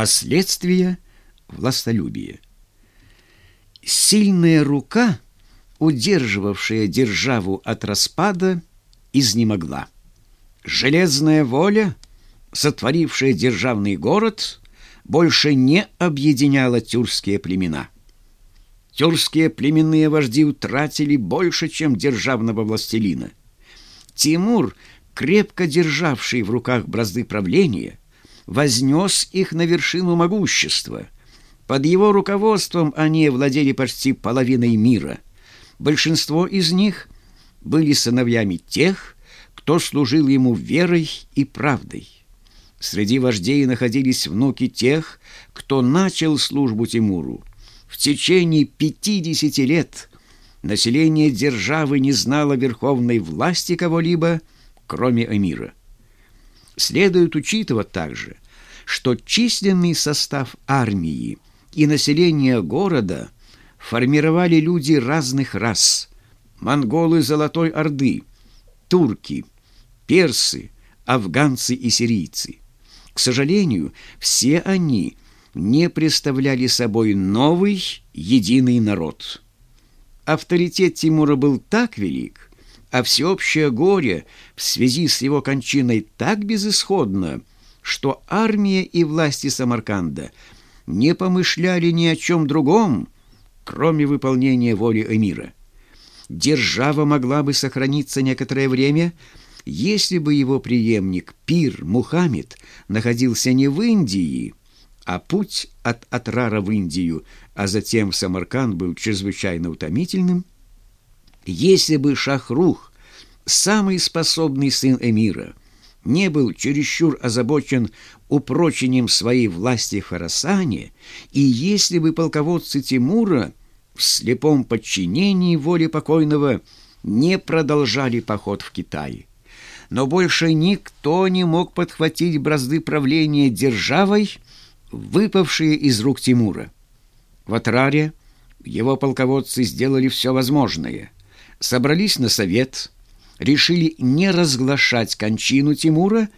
Последствия властолюбия. Сильная рука, удерживавшая державу от распада, изнемогла. Железная воля, сотворившая державный город, больше не объединяла тюркские племена. Тюркские племенные вожди утратили больше, чем державного властелина. Тимур, крепко державший в руках бразды правления, вознес их на вершину могущества. Под его руководством они владели почти половиной мира. Большинство из них были сыновьями тех, кто служил ему верой и правдой. Среди вождей находились внуки тех, кто начал службу Тимуру. В течение 50 лет население державы не знало верховной власти кого-либо, кроме эмира. Следует учитывать также, что численный состав армии и население города формировали люди разных рас – монголы Золотой Орды, турки, персы, афганцы и сирийцы. К сожалению, все они не представляли собой новый единый народ. Авторитет Тимура был так велик, а всеобщее горе в связи с его кончиной так безысходно, что армия и власти Самарканда не помышляли ни о чем другом, кроме выполнения воли эмира. Держава могла бы сохраниться некоторое время, если бы его преемник Пир Мухаммед находился не в Индии, а путь от Атрара в Индию, а затем в Самарканд был чрезвычайно утомительным, если бы Шахрух, самый способный сын эмира, не был чересчур озабочен упрочением своей власти в Харасане, и если бы полководцы Тимура в слепом подчинении воле покойного не продолжали поход в Китай. Но больше никто не мог подхватить бразды правления державой, выпавшие из рук Тимура. В Атраре его полководцы сделали все возможное. Собрались на совет – решили не разглашать кончину Тимура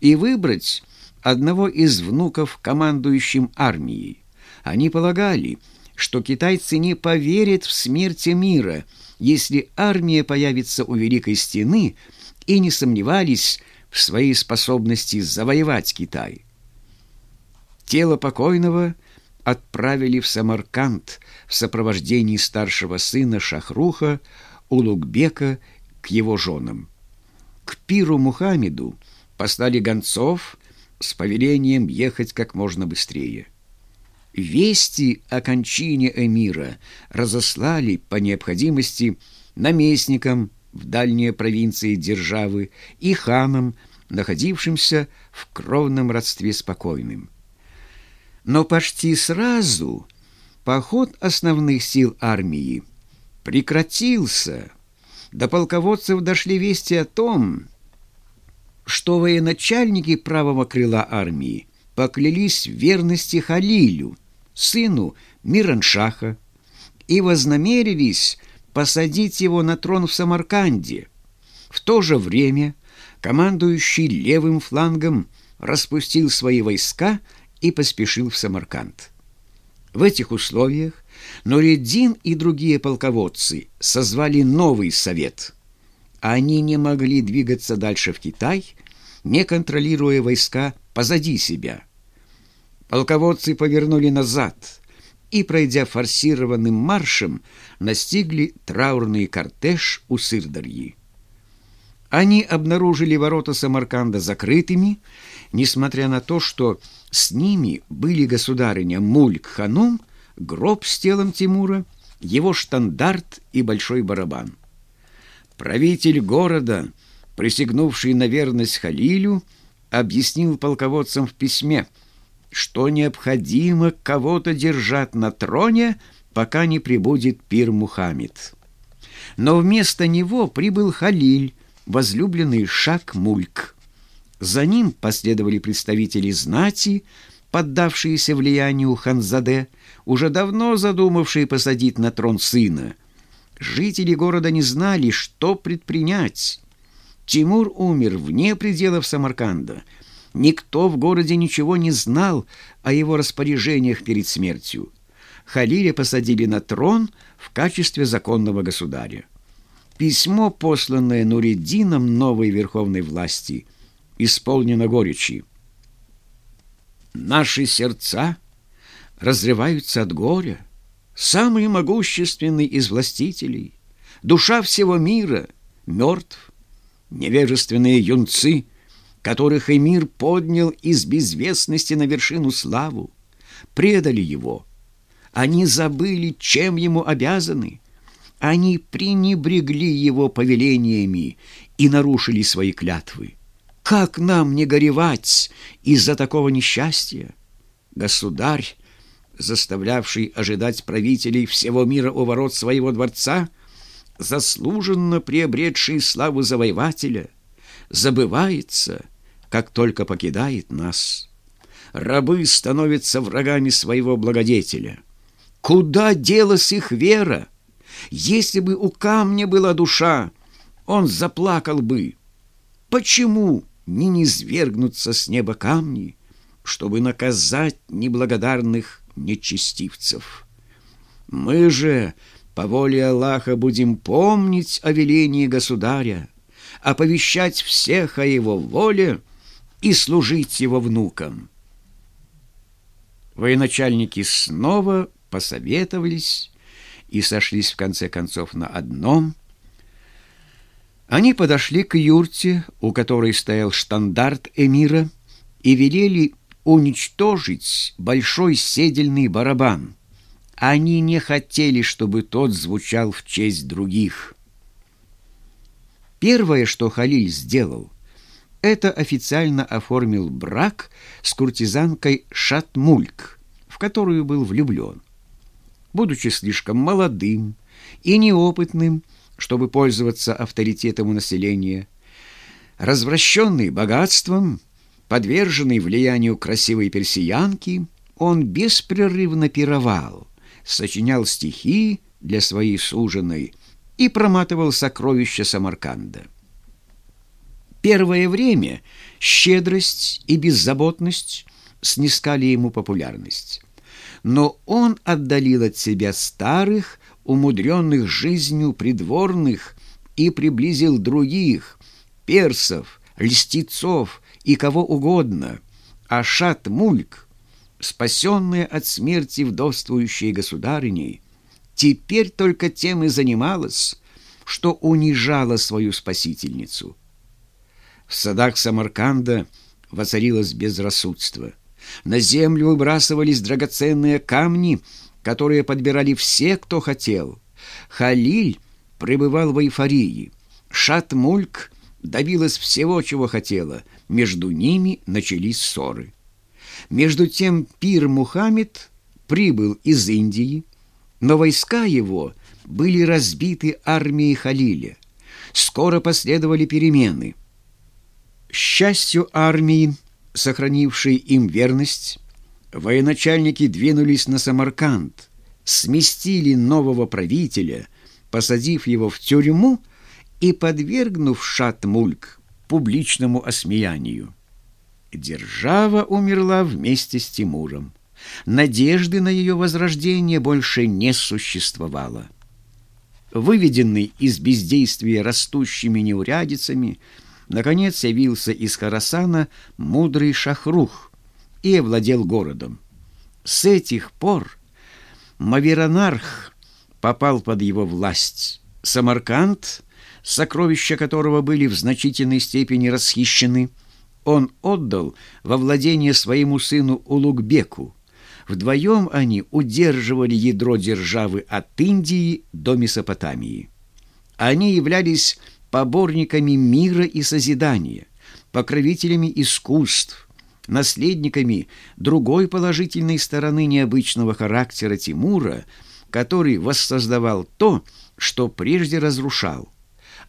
и выбрать одного из внуков командующим армией. Они полагали, что китайцы не поверят в смерть мира, если армия появится у Великой Стены, и не сомневались в своей способности завоевать Китай. Тело покойного отправили в Самарканд в сопровождении старшего сына Шахруха, Улугбека к его женам. К пиру Мухаммеду послали гонцов с повелением ехать как можно быстрее. Вести о кончине эмира разослали по необходимости наместникам в дальние провинции державы и ханам, находившимся в кровном родстве спокойным. Но почти сразу поход основных сил армии прекратился – до полководцев дошли вести о том, что военачальники правого крыла армии поклялись в верности Халилю, сыну Мираншаха, и вознамерились посадить его на трон в Самарканде. В то же время командующий левым флангом распустил свои войска и поспешил в Самарканд. В этих условиях Нуриддин и другие полководцы созвали новый совет. Они не могли двигаться дальше в Китай, не контролируя войска позади себя. Полководцы повернули назад и, пройдя форсированным маршем, настигли траурный кортеж у Сырдарьи. Они обнаружили ворота Самарканда закрытыми, несмотря на то, что с ними были государыня Мульк-Ханум гроб с телом Тимура, его штандарт и большой барабан. Правитель города, присягнувший на верность Халилю, объяснил полководцам в письме, что необходимо кого-то держать на троне, пока не прибудет пир Мухаммед. Но вместо него прибыл Халиль, возлюбленный Шак-Мульк. За ним последовали представители знати, поддавшиеся влиянию Ханзаде, уже давно задумавшие посадить на трон сына. Жители города не знали, что предпринять. Тимур умер вне пределов Самарканда, Никто в городе ничего не знал о его распоряжениях перед смертью. Халиля посадили на трон в качестве законного государя. Письмо, посланное Нуриддином новой верховной власти, исполнено горечи. Наши сердца разрываются от горя. Самый могущественный из властителей, душа всего мира, мертв. Невежественные юнцы, которых эмир поднял из безвестности на вершину славу, предали его. Они забыли, чем ему обязаны. Они пренебрегли его повелениями и нарушили свои клятвы. Как нам не горевать из-за такого несчастья? Государь, заставлявший ожидать правителей всего мира у ворот своего дворца, заслуженно приобретший славу завоевателя, забывается, как только покидает нас. Рабы становятся врагами своего благодетеля. Куда делась их вера? Если бы у камня была душа, он заплакал бы. Почему не низвергнуться с неба камни, чтобы наказать неблагодарных нечестивцев? Мы же по воле Аллаха будем помнить о велении государя, оповещать всех о его воле и служить его внукам. Военачальники снова посоветовались и сошлись в конце концов на одном. Они подошли к юрте, у которой стоял штандарт эмира, и велели уничтожить большой седельный барабан. Они не хотели, чтобы тот звучал в честь других. Первое, что Халиль сделал, это официально оформил брак с куртизанкой Шатмульк, в которую был влюблен будучи слишком молодым и неопытным, чтобы пользоваться авторитетом у населения, развращенный богатством, подверженный влиянию красивой персиянки, он беспрерывно пировал, сочинял стихи для своей суженой и проматывал сокровища Самарканда. Первое время щедрость и беззаботность снискали ему популярность но он отдалил от себя старых, умудренных жизнью придворных и приблизил других, персов, льстецов и кого угодно, а Шат-Мульк, спасенная от смерти вдовствующей государыней, теперь только тем и занималась, что унижала свою спасительницу. В садах Самарканда воцарилось безрассудство – на землю выбрасывались драгоценные камни, которые подбирали все, кто хотел. Халиль пребывал в эйфории. Шатмульк добилась всего, чего хотела. Между ними начались ссоры. Между тем пир Мухаммед прибыл из Индии, но войска его были разбиты армией Халиля. Скоро последовали перемены. счастью армии сохранившие им верность, военачальники двинулись на Самарканд, сместили нового правителя, посадив его в тюрьму и подвергнув Шатмульк публичному осмеянию. Держава умерла вместе с Тимуром. Надежды на ее возрождение больше не существовало. Выведенный из бездействия растущими неурядицами, Наконец явился из Харасана мудрый Шахрух и овладел городом. С этих пор Маверанарх попал под его власть. Самарканд, сокровища которого были в значительной степени расхищены, он отдал во владение своему сыну Улугбеку. Вдвоем они удерживали ядро державы от Индии до Месопотамии. Они являлись поборниками мира и созидания, покровителями искусств, наследниками другой положительной стороны необычного характера Тимура, который воссоздавал то, что прежде разрушал.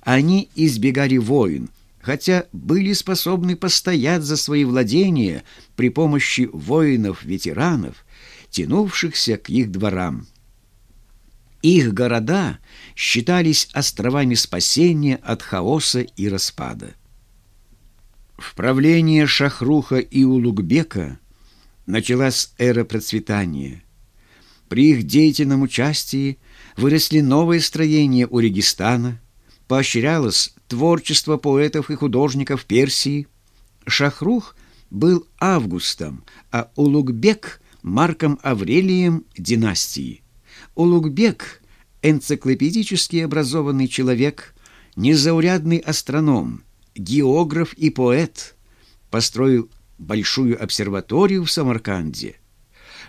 Они избегали войн, хотя были способны постоять за свои владения при помощи воинов-ветеранов, тянувшихся к их дворам. Их города считались островами спасения от хаоса и распада. В правлении Шахруха и Улугбека началась эра процветания. При их деятельном участии выросли новые строения у Регистана, поощрялось творчество поэтов и художников Персии. Шахрух был Августом, а Улугбек – Марком Аврелием династии. Улугбек – энциклопедически образованный человек, незаурядный астроном – географ и поэт, построил большую обсерваторию в Самарканде.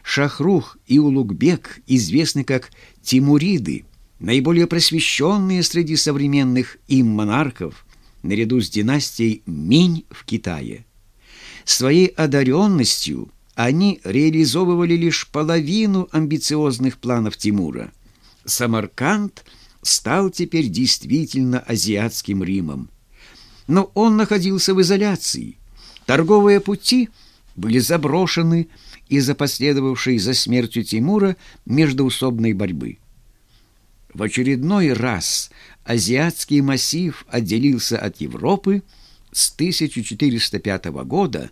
Шахрух и Улугбек известны как Тимуриды, наиболее просвещенные среди современных им монархов, наряду с династией Минь в Китае. Своей одаренностью они реализовывали лишь половину амбициозных планов Тимура. Самарканд стал теперь действительно азиатским Римом но он находился в изоляции. Торговые пути были заброшены из-за последовавшей за смертью Тимура междоусобной борьбы. В очередной раз азиатский массив отделился от Европы с 1405 года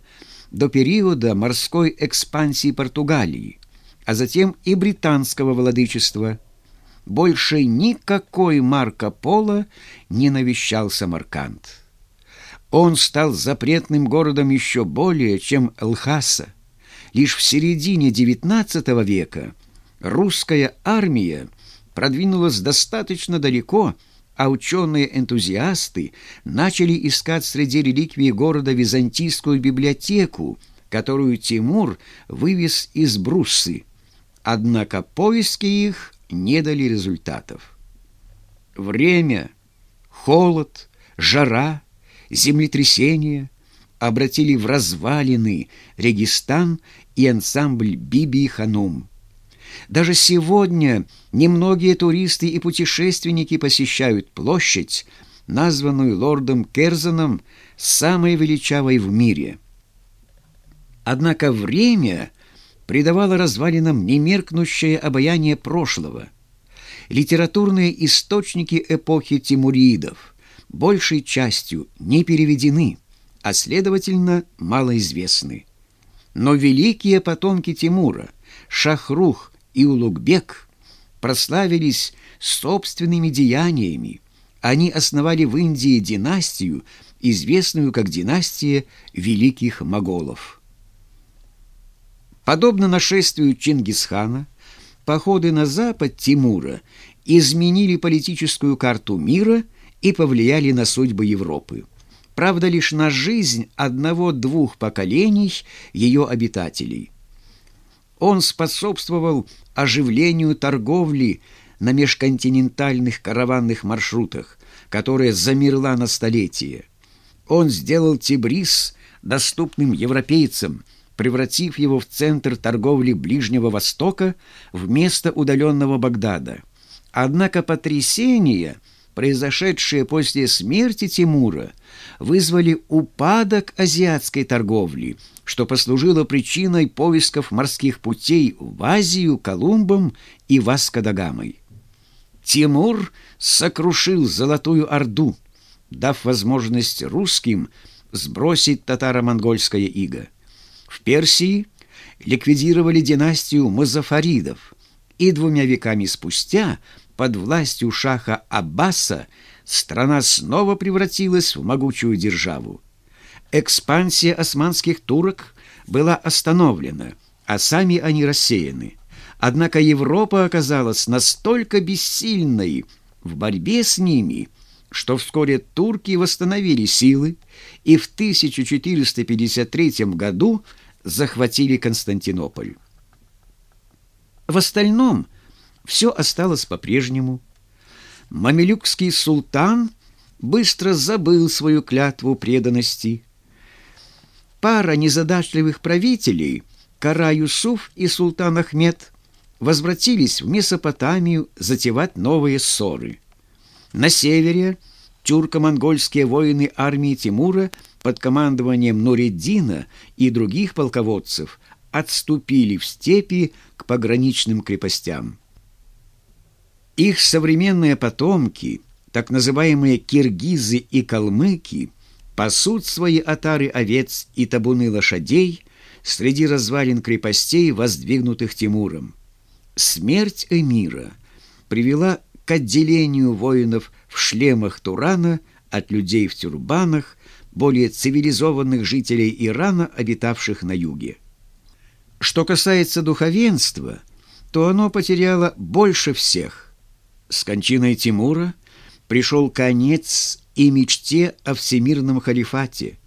до периода морской экспансии Португалии, а затем и британского владычества. Больше никакой Марко Поло не навещал Самарканд. Он стал запретным городом еще более, чем Лхаса. Лишь в середине XIX века русская армия продвинулась достаточно далеко, а ученые-энтузиасты начали искать среди реликвий города византийскую библиотеку, которую Тимур вывез из Бруссы. Однако поиски их не дали результатов. Время, холод, жара — землетрясения обратили в развалины Регистан и ансамбль Биби Ханум. Даже сегодня немногие туристы и путешественники посещают площадь, названную лордом Керзаном самой величавой в мире. Однако время придавало развалинам немеркнущее обаяние прошлого. Литературные источники эпохи Тимуридов – большей частью не переведены, а, следовательно, малоизвестны. Но великие потомки Тимура, Шахрух и Улугбек, прославились собственными деяниями. Они основали в Индии династию, известную как династия великих моголов. Подобно нашествию Чингисхана, походы на запад Тимура изменили политическую карту мира – и повлияли на судьбы Европы. Правда, лишь на жизнь одного-двух поколений ее обитателей. Он способствовал оживлению торговли на межконтинентальных караванных маршрутах, которая замерла на столетие. Он сделал Тибрис доступным европейцам, превратив его в центр торговли Ближнего Востока вместо удаленного Багдада. Однако потрясения – произошедшие после смерти Тимура, вызвали упадок азиатской торговли, что послужило причиной поисков морских путей в Азию Колумбом и Васко-да-Гамой. Тимур сокрушил Золотую Орду, дав возможность русским сбросить татаро-монгольское иго. В Персии ликвидировали династию Мазафаридов, и двумя веками спустя под властью шаха Аббаса страна снова превратилась в могучую державу. Экспансия османских турок была остановлена, а сами они рассеяны. Однако Европа оказалась настолько бессильной в борьбе с ними, что вскоре турки восстановили силы и в 1453 году захватили Константинополь. В остальном – все осталось по-прежнему. Мамилюкский султан быстро забыл свою клятву преданности. Пара незадачливых правителей, Кара Юсуф и султан Ахмед, возвратились в Месопотамию затевать новые ссоры. На севере тюрко-монгольские воины армии Тимура под командованием Нуриддина и других полководцев отступили в степи к пограничным крепостям. Их современные потомки, так называемые киргизы и калмыки, пасут свои отары овец и табуны лошадей среди развалин крепостей, воздвигнутых Тимуром. Смерть эмира привела к отделению воинов в шлемах Турана от людей в тюрбанах, более цивилизованных жителей Ирана, обитавших на юге. Что касается духовенства, то оно потеряло больше всех. С кончиной Тимура пришел конец и мечте о всемирном халифате.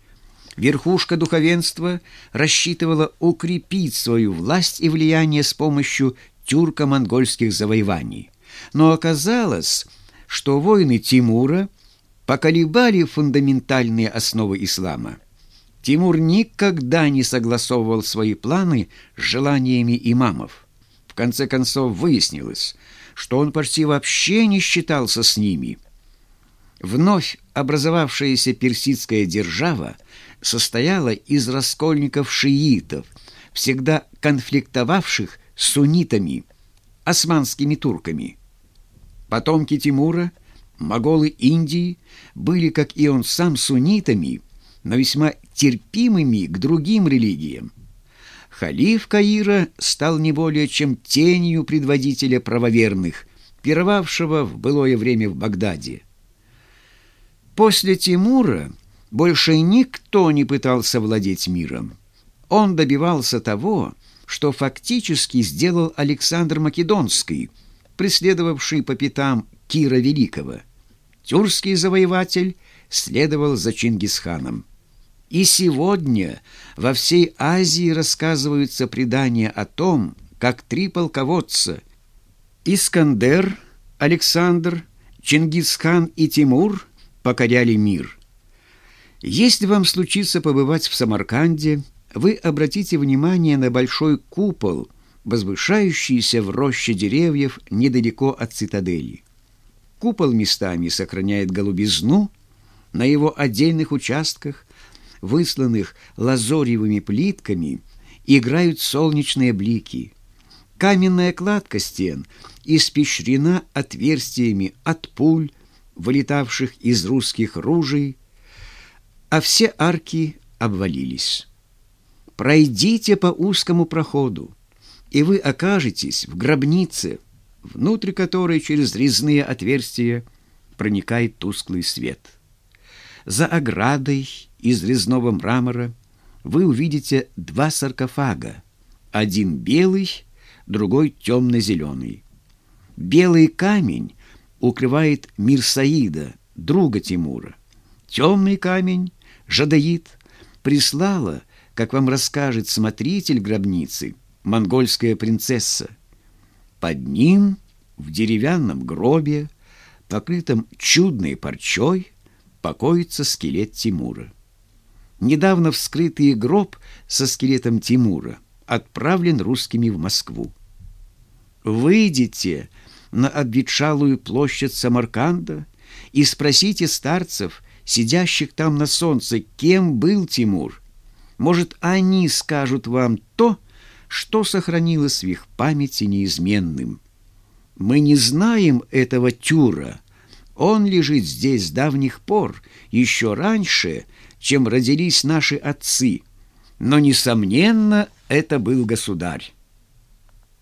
Верхушка духовенства рассчитывала укрепить свою власть и влияние с помощью тюрко-монгольских завоеваний. Но оказалось, что войны Тимура поколебали фундаментальные основы ислама. Тимур никогда не согласовывал свои планы с желаниями имамов. В конце концов выяснилось, что он почти вообще не считался с ними. Вновь образовавшаяся персидская держава состояла из раскольников-шиитов, всегда конфликтовавших с суннитами, османскими турками. Потомки Тимура, моголы Индии, были, как и он сам, суннитами – но весьма терпимыми к другим религиям. Халиф Каира стал не более чем тенью предводителя правоверных, пировавшего в былое время в Багдаде. После Тимура больше никто не пытался владеть миром. Он добивался того, что фактически сделал Александр Македонский, преследовавший по пятам Кира Великого. Тюркский завоеватель следовал за Чингисханом. И сегодня во всей Азии рассказываются предания о том, как три полководца – Искандер, Александр, Чингисхан и Тимур – покоряли мир. Если вам случится побывать в Самарканде, вы обратите внимание на большой купол, возвышающийся в роще деревьев недалеко от цитадели. Купол местами сохраняет голубизну, на его отдельных участках высланных лазоревыми плитками, играют солнечные блики. Каменная кладка стен испещрена отверстиями от пуль, вылетавших из русских ружей, а все арки обвалились. Пройдите по узкому проходу, и вы окажетесь в гробнице, внутрь которой через резные отверстия проникает тусклый свет. За оградой из резного мрамора вы увидите два саркофага, один белый, другой темно-зеленый. Белый камень укрывает мир Саида, друга Тимура. Темный камень Жадаид прислала, как вам расскажет смотритель гробницы, монгольская принцесса. Под ним в деревянном гробе, покрытом чудной парчой, покоится скелет Тимура. Недавно вскрытый гроб со скелетом Тимура отправлен русскими в Москву. Выйдите на обветшалую площадь Самарканда и спросите старцев, сидящих там на солнце, кем был Тимур. Может, они скажут вам то, что сохранилось в их памяти неизменным. Мы не знаем этого Тюра, он лежит здесь с давних пор, еще раньше, чем родились наши отцы. Но, несомненно, это был государь.